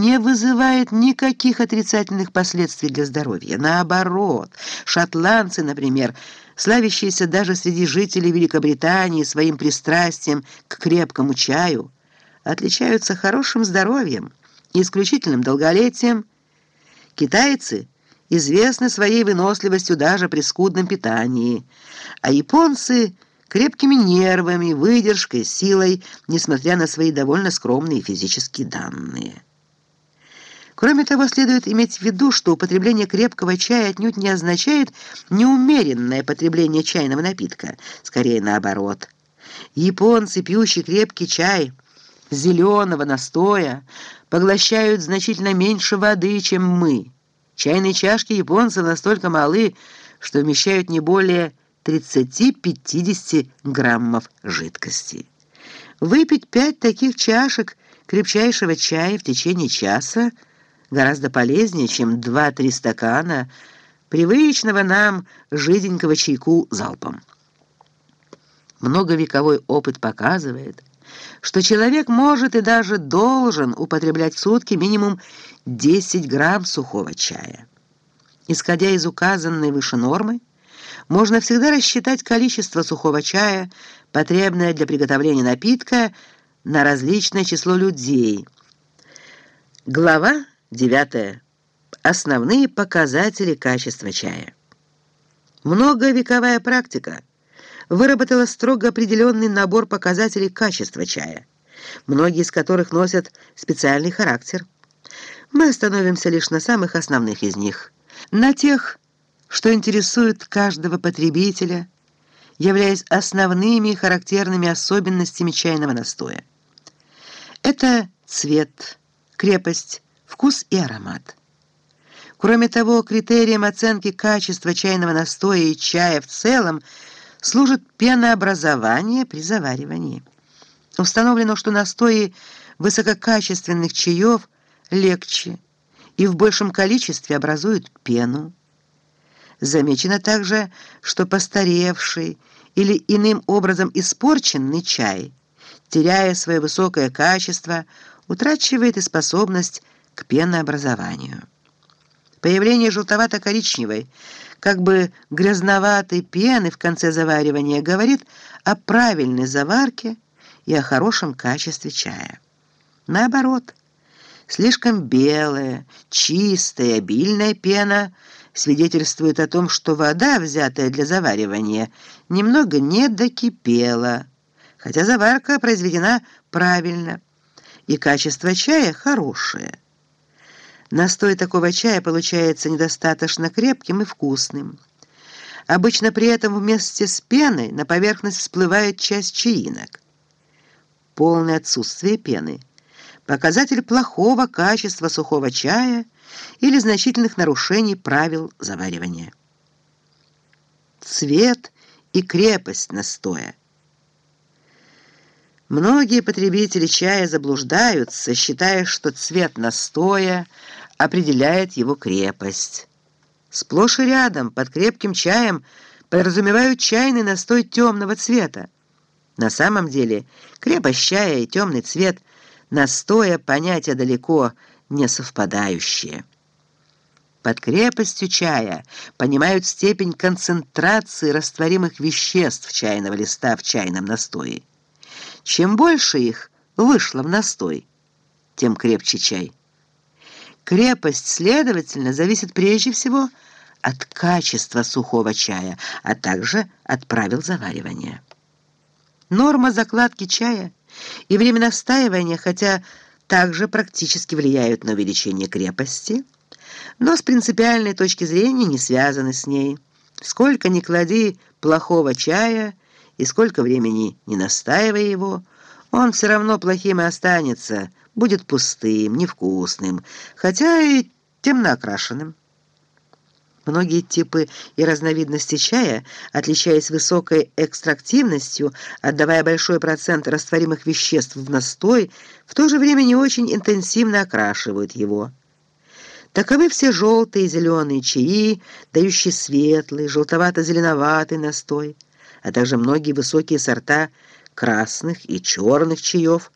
не вызывает никаких отрицательных последствий для здоровья. Наоборот, шотландцы, например, славящиеся даже среди жителей Великобритании своим пристрастием к крепкому чаю, отличаются хорошим здоровьем и исключительным долголетием. Китайцы известны своей выносливостью даже при скудном питании, а японцы – крепкими нервами, выдержкой, силой, несмотря на свои довольно скромные физические данные. Кроме того, следует иметь в виду, что употребление крепкого чая отнюдь не означает неумеренное потребление чайного напитка, скорее наоборот. Японцы, пьющие крепкий чай зеленого настоя, поглощают значительно меньше воды, чем мы. Чайные чашки японцев настолько малы, что вмещают не более 30-50 граммов жидкости. Выпить пять таких чашек крепчайшего чая в течение часа – гораздо полезнее, чем два-три стакана привычного нам жиденького чайку залпом. Многовековой опыт показывает, что человек может и даже должен употреблять в сутки минимум 10 грамм сухого чая. Исходя из указанной выше нормы, можно всегда рассчитать количество сухого чая, потребное для приготовления напитка, на различное число людей. Глава Девятое. Основные показатели качества чая. Многовековая практика выработала строго определенный набор показателей качества чая, многие из которых носят специальный характер. Мы остановимся лишь на самых основных из них, на тех, что интересуют каждого потребителя, являясь основными характерными особенностями чайного настоя. Это цвет, крепость, вкус и аромат. Кроме того, критерием оценки качества чайного настоя и чая в целом служит пенообразование при заваривании. Установлено, что настои высококачественных чаев легче и в большем количестве образуют пену. Замечено также, что постаревший или иным образом испорченный чай, теряя свое высокое качество, утрачивает и способность к пенообразованию. Появление желтовато-коричневой, как бы грязноватой пены в конце заваривания говорит о правильной заварке и о хорошем качестве чая. Наоборот, слишком белая, чистая, обильная пена свидетельствует о том, что вода, взятая для заваривания, немного не докипела, хотя заварка произведена правильно, и качество чая хорошее. Настой такого чая получается недостаточно крепким и вкусным. Обычно при этом вместе с пеной на поверхность всплывает часть чаинок. Полное отсутствие пены – показатель плохого качества сухого чая или значительных нарушений правил заваривания. Цвет и крепость настоя. Многие потребители чая заблуждаются, считая, что цвет настоя – определяет его крепость. Сплошь и рядом под крепким чаем подразумевают чайный настой темного цвета. На самом деле крепость чая и темный цвет настоя понятия далеко не совпадающие. Под крепостью чая понимают степень концентрации растворимых веществ чайного листа в чайном настое. Чем больше их вышло в настой, тем крепче чай. Крепость, следовательно, зависит прежде всего от качества сухого чая, а также от правил заваривания. Норма закладки чая и время настаивания, хотя также практически влияют на увеличение крепости, но с принципиальной точки зрения не связаны с ней. Сколько ни клади плохого чая и сколько времени не настаивая его, он все равно плохим и останется – будет пустым, невкусным, хотя и темно окрашенным. Многие типы и разновидности чая, отличаясь высокой экстрактивностью, отдавая большой процент растворимых веществ в настой, в то же время не очень интенсивно окрашивают его. Таковы все желтые и зеленые чаи, дающие светлый, желтовато-зеленоватый настой, а также многие высокие сорта красных и черных чаев,